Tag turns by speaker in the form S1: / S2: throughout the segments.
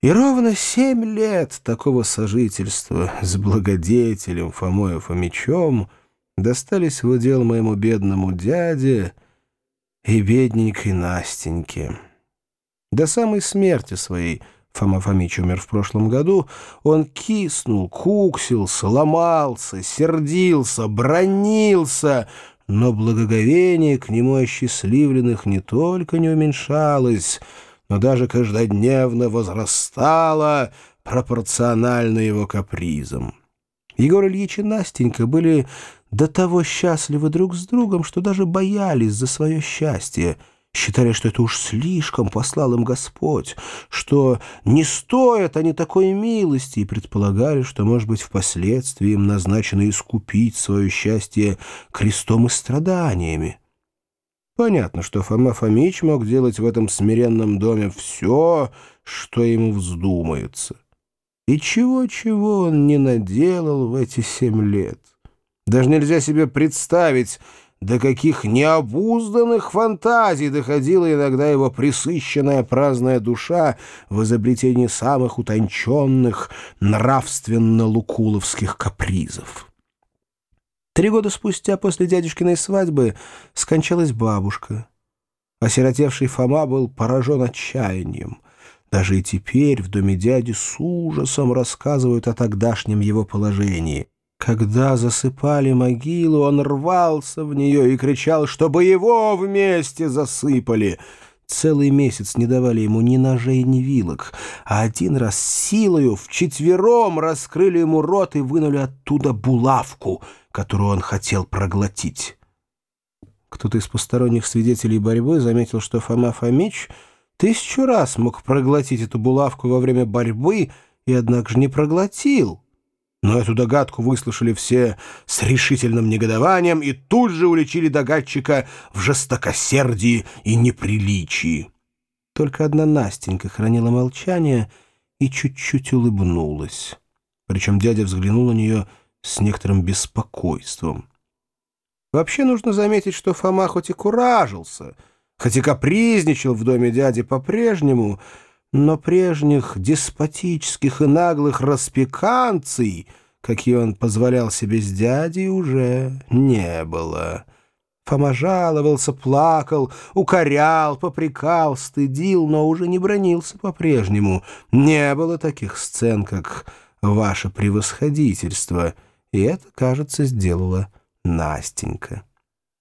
S1: И ровно семь лет такого сожительства с благодетелем Фомою Фомичом достались в удел моему бедному дяде и бедненькой Настеньке. До самой смерти своей Фома Фомич умер в прошлом году, он киснул, куксился, ломался, сердился, бронился, но благоговение к нему осчастливленных не только не уменьшалось, но даже каждодневно возрастало пропорционально его капризам. Егор Ильич и Настенька были до того счастливы друг с другом, что даже боялись за свое счастье, считали, что это уж слишком послал им Господь, что не стоят они такой милости, и предполагали, что, может быть, впоследствии им назначено искупить свое счастье крестом и страданиями. Понятно, что Фома Фомич мог делать в этом смиренном доме все, что ему вздумается. И чего-чего он не наделал в эти семь лет. Даже нельзя себе представить, до каких необузданных фантазий доходила иногда его присыщенная праздная душа в изобретении самых утонченных нравственно-лукуловских капризов. Три года спустя после дядюшкиной свадьбы скончалась бабушка. Осиротевший Фома был поражен отчаянием. Даже и теперь в доме дяди с ужасом рассказывают о тогдашнем его положении. Когда засыпали могилу, он рвался в нее и кричал, чтобы его вместе засыпали — Целый месяц не давали ему ни ножей, ни вилок, а один раз силою вчетвером раскрыли ему рот и вынули оттуда булавку, которую он хотел проглотить. Кто-то из посторонних свидетелей борьбы заметил, что Фома Фомич тысячу раз мог проглотить эту булавку во время борьбы и, однако же, не проглотил. Но эту догадку выслушали все с решительным негодованием и тут же уличили догадчика в жестокосердии и неприличии. Только одна Настенька хранила молчание и чуть-чуть улыбнулась. Причем дядя взглянул на нее с некоторым беспокойством. Вообще нужно заметить, что Фома хоть и куражился, хоть и капризничал в доме дяди по-прежнему, но прежних деспотических и наглых распеканций, какие он позволял себе с дядей, уже не было. Фома жаловался, плакал, укорял, попрекал, стыдил, но уже не бронился по-прежнему. Не было таких сцен, как «Ваше превосходительство», и это, кажется, сделала Настенька.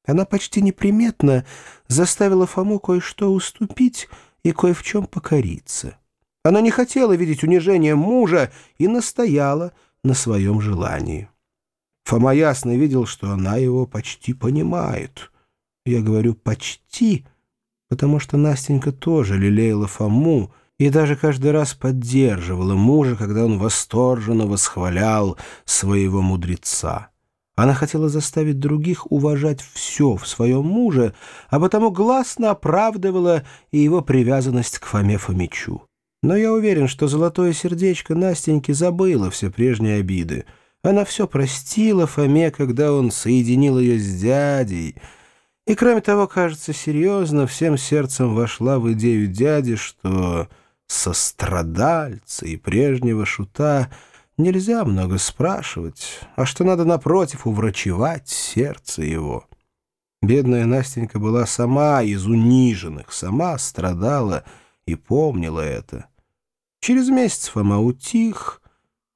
S1: Она почти неприметно заставила Фому кое-что уступить, и кое в чем покориться. Она не хотела видеть унижение мужа и настояла на своем желании. Фома ясно видел, что она его почти понимает. Я говорю «почти», потому что Настенька тоже лелеяла Фому и даже каждый раз поддерживала мужа, когда он восторженно восхвалял своего мудреца. Она хотела заставить других уважать все в своем муже, а потому гласно оправдывала и его привязанность к Фоме Фомичу. Но я уверен, что золотое сердечко Настеньки забыло все прежние обиды. Она все простила Фоме, когда он соединил ее с дядей. И, кроме того, кажется, серьезно всем сердцем вошла в идею дяди, что сострадальца и прежнего шута — Нельзя много спрашивать, а что надо, напротив, уврачевать сердце его. Бедная Настенька была сама из униженных, сама страдала и помнила это. Через месяц Фома утих,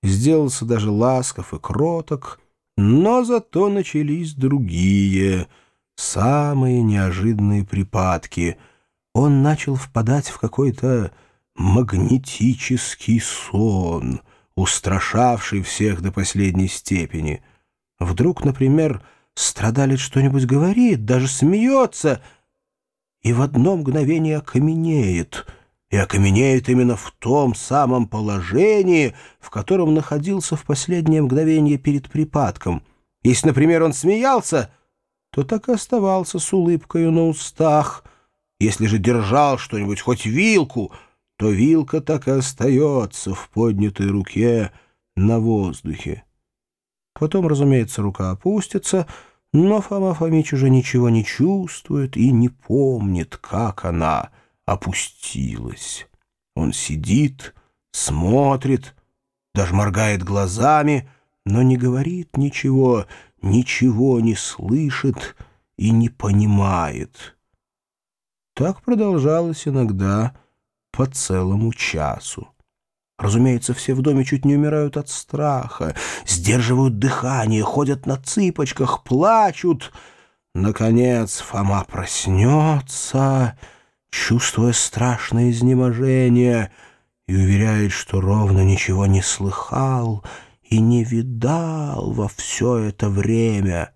S1: сделался даже ласков и кроток, но зато начались другие, самые неожиданные припадки. Он начал впадать в какой-то магнетический сон — устрашавший всех до последней степени. Вдруг, например, страдалец что-нибудь говорит, даже смеется, и в одно мгновение окаменеет, и окаменеет именно в том самом положении, в котором находился в последнее мгновение перед припадком. Если, например, он смеялся, то так и оставался с улыбкой на устах. Если же держал что-нибудь, хоть вилку — то вилка так и остается в поднятой руке на воздухе. Потом, разумеется, рука опустится, но Фома Фомич уже ничего не чувствует и не помнит, как она опустилась. Он сидит смотрит, даже моргает глазами, но не говорит ничего, ничего не слышит и не понимает. Так продолжалось иногда по целому часу. Разумеется, все в доме чуть не умирают от страха, сдерживают дыхание, ходят на цыпочках, плачут. Наконец Фома проснется, чувствуя страшное изнеможение, и уверяет, что ровно ничего не слыхал и не видал во все это время.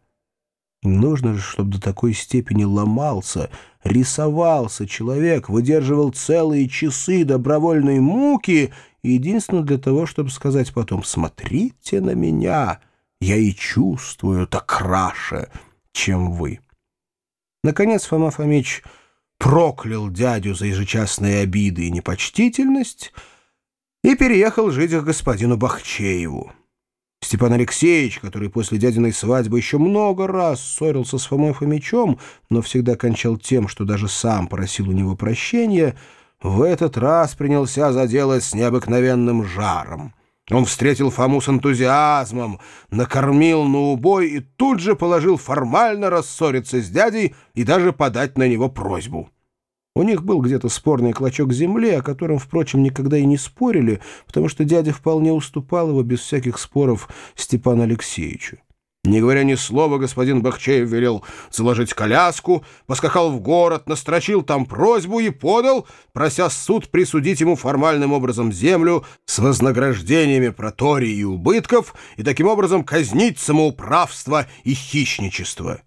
S1: Нужно же, чтобы до такой степени ломался, рисовался человек, выдерживал целые часы добровольной муки — единственно для того, чтобы сказать потом «Смотрите на меня, я и чувствую так краше, чем вы». Наконец Фома Фомич проклял дядю за ежечасные обиды и непочтительность и переехал жить к господину Бахчееву. Степан Алексеевич, который после дядиной свадьбы еще много раз ссорился с Фомой Фомичом, но всегда кончал тем, что даже сам просил у него прощения, — в этот раз принялся за дело с необыкновенным жаром. Он встретил Фому с энтузиазмом, накормил на убой и тут же положил формально рассориться с дядей и даже подать на него просьбу. У них был где-то спорный клочок земли, о котором, впрочем, никогда и не спорили, потому что дядя вполне уступал его без всяких споров Степану Алексеевичу. Не говоря ни слова, господин Бахчеев велел заложить коляску, поскакал в город, настрочил там просьбу и подал, прося суд присудить ему формальным образом землю с вознаграждениями проторий и убытков и таким образом казнить самоуправство и хищничество.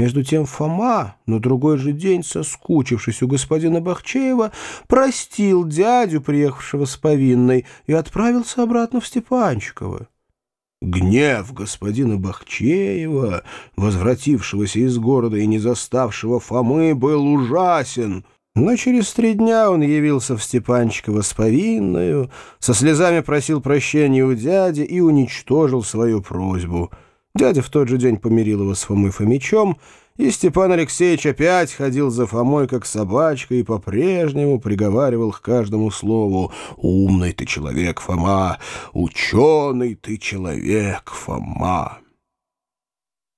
S1: Между тем Фома, на другой же день, соскучившись у господина Бахчеева, простил дядю, приехавшего с повинной, и отправился обратно в Степанчиково. Гнев господина Бахчеева, возвратившегося из города и не заставшего Фомы, был ужасен. Но через три дня он явился в Степанчиково с повинною, со слезами просил прощения у дяди и уничтожил свою просьбу. Дядя в тот же день помирил его с Фомой Фомичом, и Степан Алексеевич опять ходил за Фомой, как собачка, и по-прежнему приговаривал к каждому слову «Умный ты человек, Фома! Ученый ты человек, Фома!»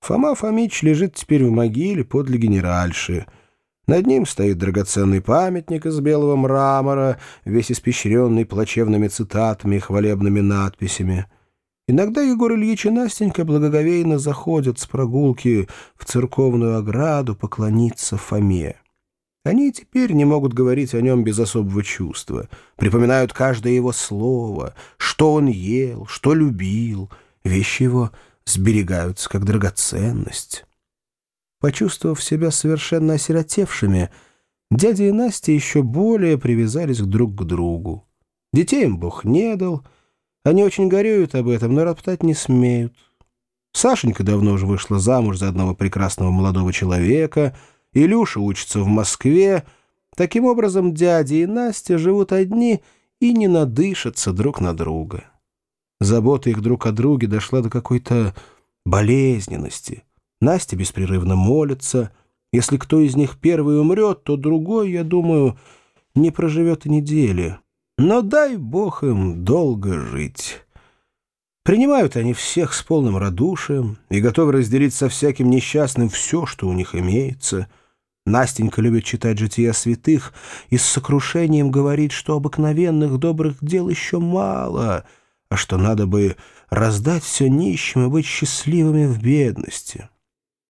S1: Фома Фомич лежит теперь в могиле подле генеральши. Над ним стоит драгоценный памятник из белого мрамора, весь испещренный плачевными цитатами и хвалебными надписями. Иногда Егор Ильич и Настенька благоговейно заходят с прогулки в церковную ограду поклониться Фоме. Они теперь не могут говорить о нем без особого чувства, припоминают каждое его слово, что он ел, что любил, вещи его сберегаются как драгоценность. Почувствовав себя совершенно осиротевшими, дядя и Настя еще более привязались друг к другу. Детей им Бог не дал — они очень горюют об этом, но роптать не смеют. Сашенька давно уже вышла замуж за одного прекрасного молодого человека, Илюша учится в Москве. Таким образом, дядя и Настя живут одни и не надышатся друг на друга. Забота их друг о друге дошла до какой-то болезненности. Настя беспрерывно молится. Если кто из них первый умрет, то другой, я думаю, не проживет и недели. Но дай бог им долго жить. Принимают они всех с полным радушием и готовы разделить со всяким несчастным все, что у них имеется. Настенька любит читать жития святых и с сокрушением говорит, что обыкновенных добрых дел еще мало, а что надо бы раздать все нищим и быть счастливыми в бедности.